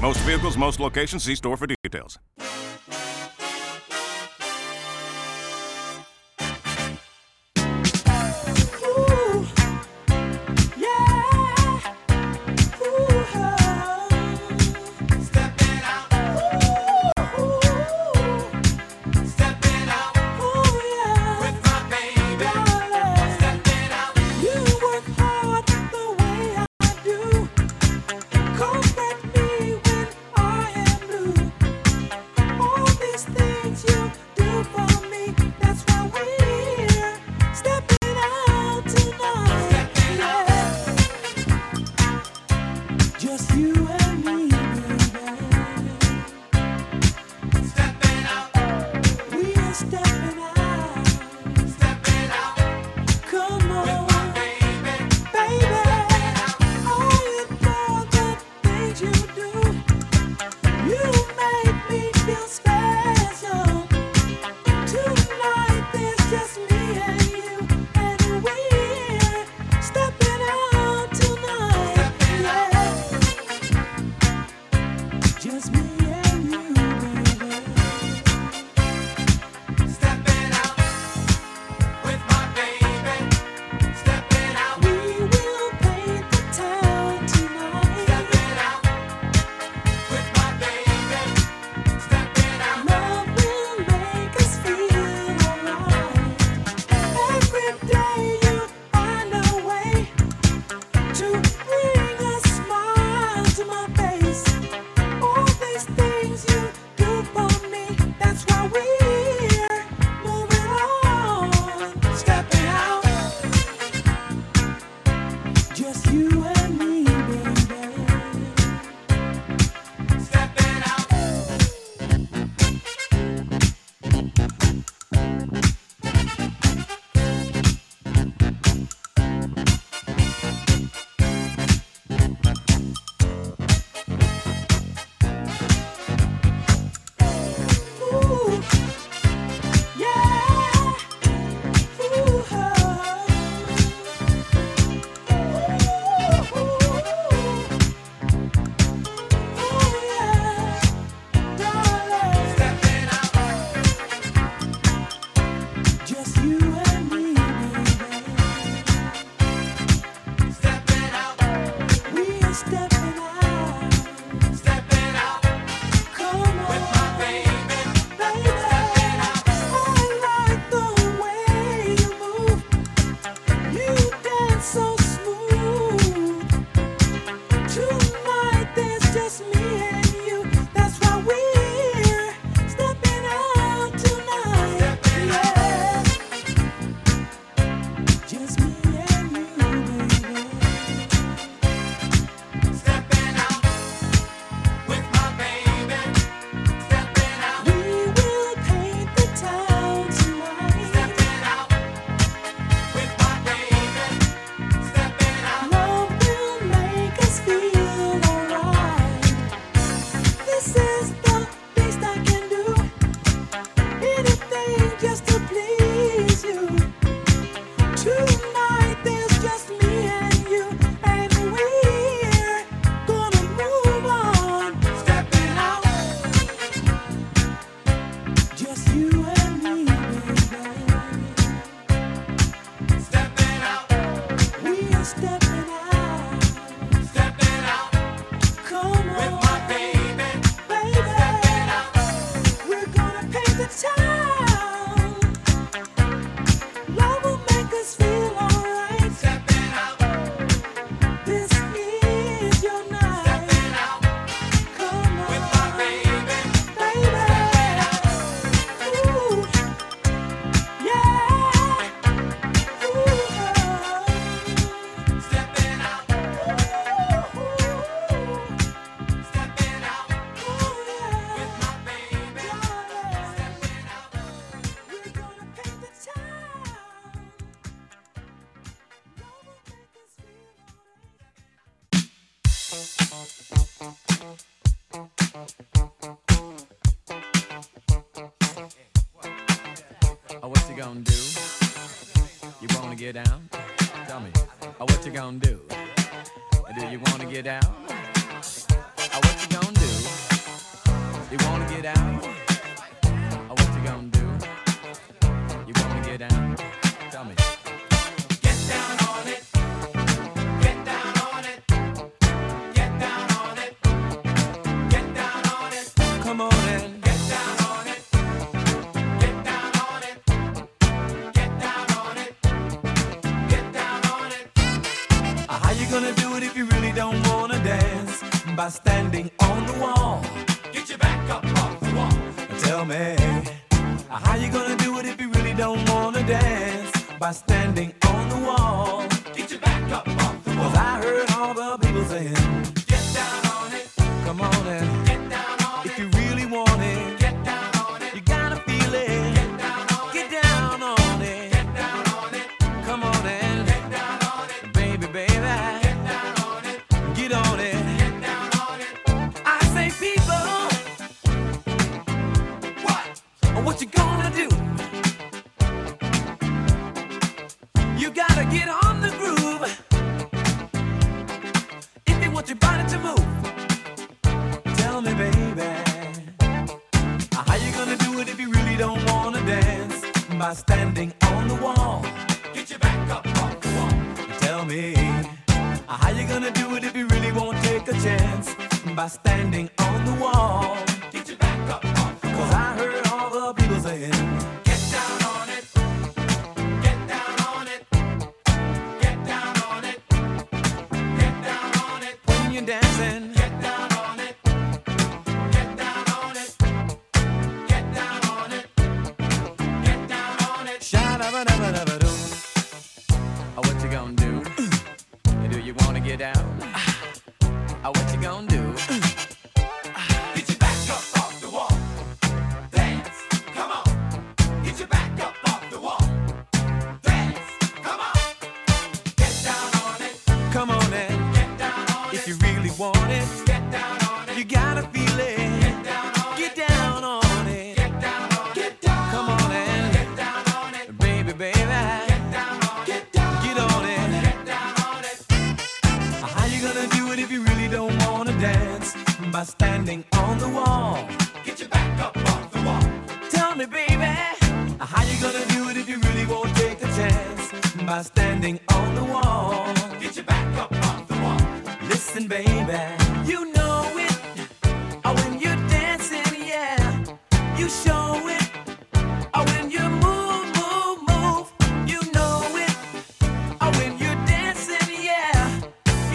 most vehicles, most locations, see store for details.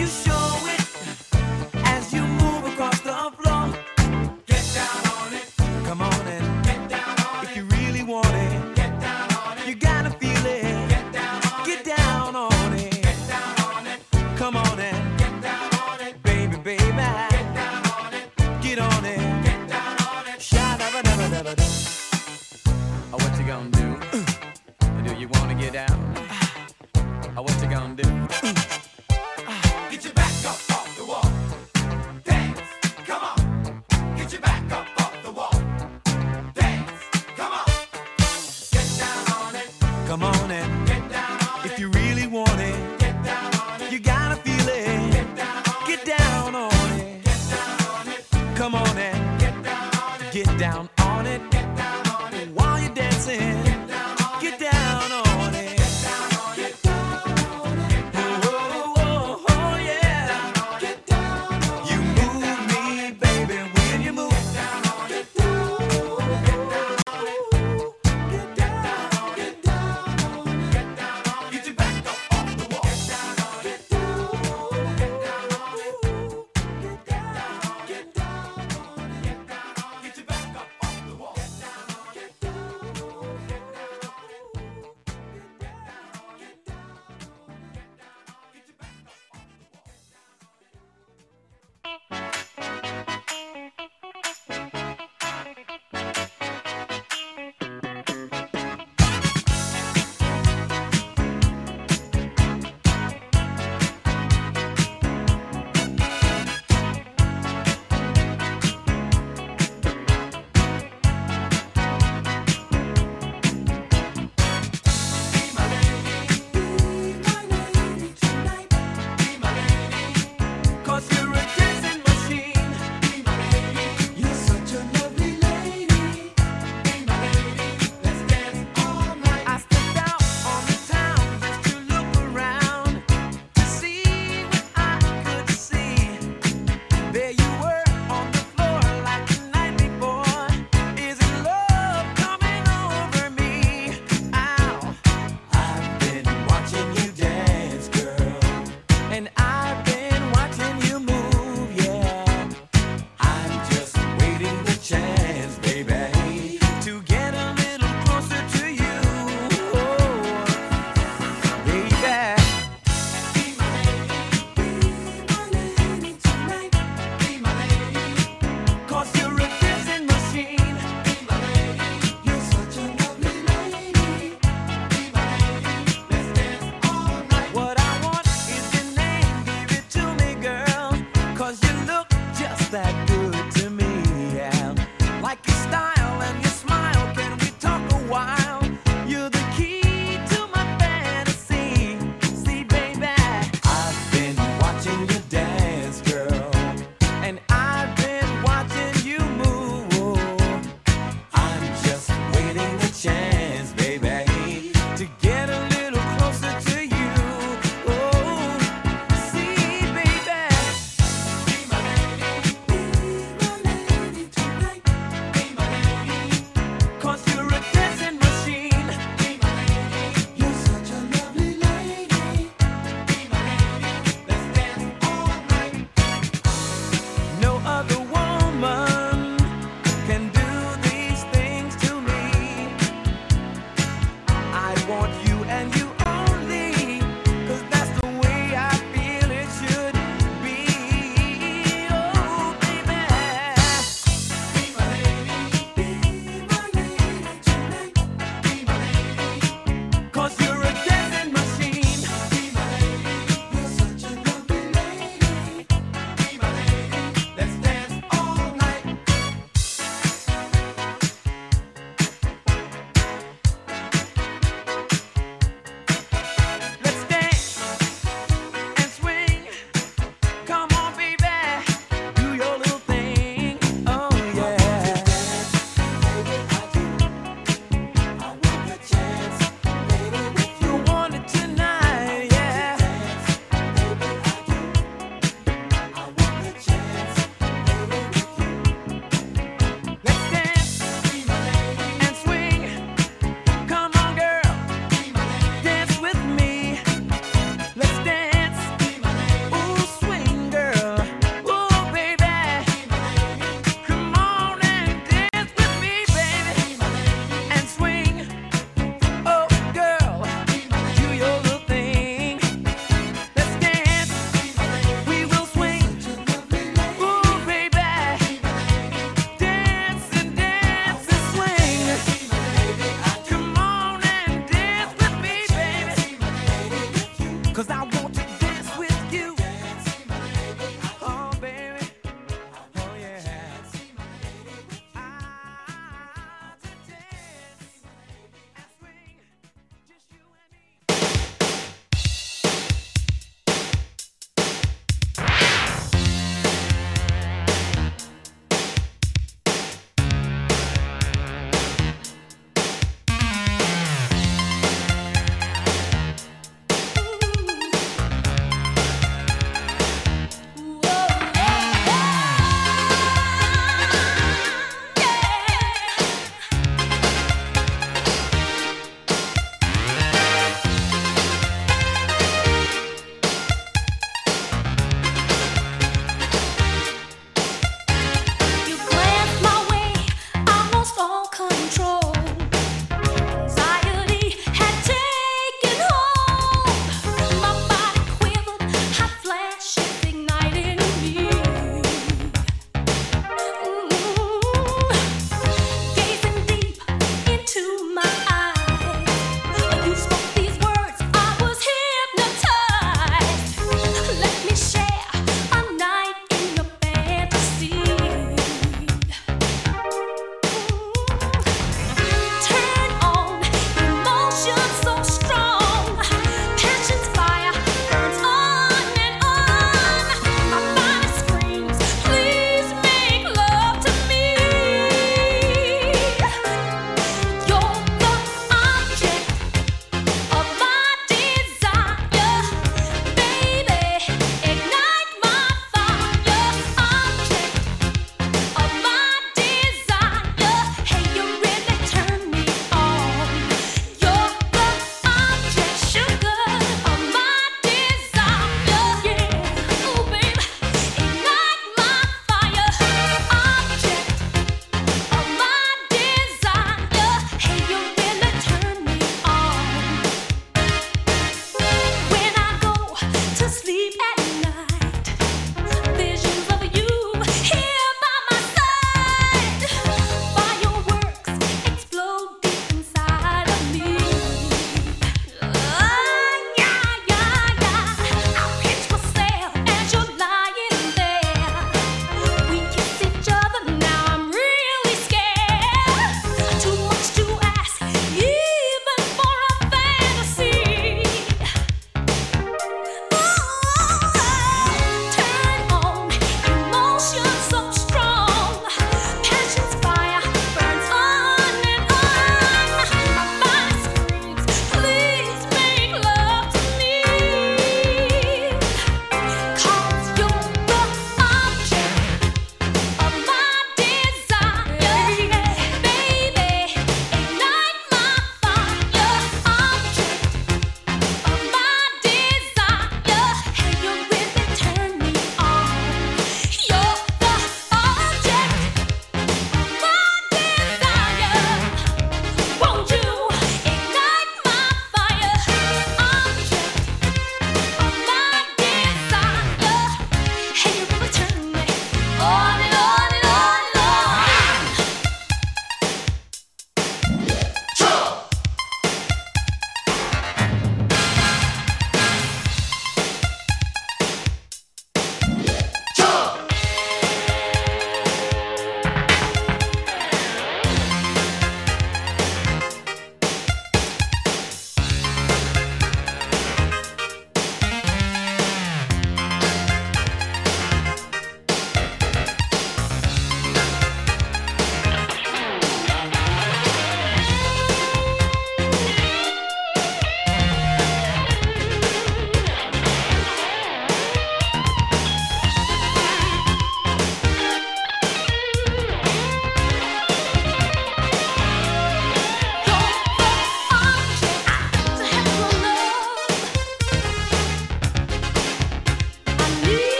You show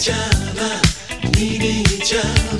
네가 있잖아 네가 있잖아.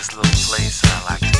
this little place I like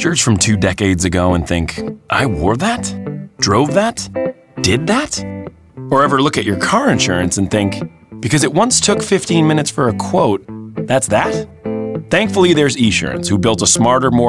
pictures from two decades ago and think, I wore that? Drove that? Did that? Or ever look at your car insurance and think, because it once took 15 minutes for a quote, that's that? Thankfully, there's Esurance, who built a smarter, more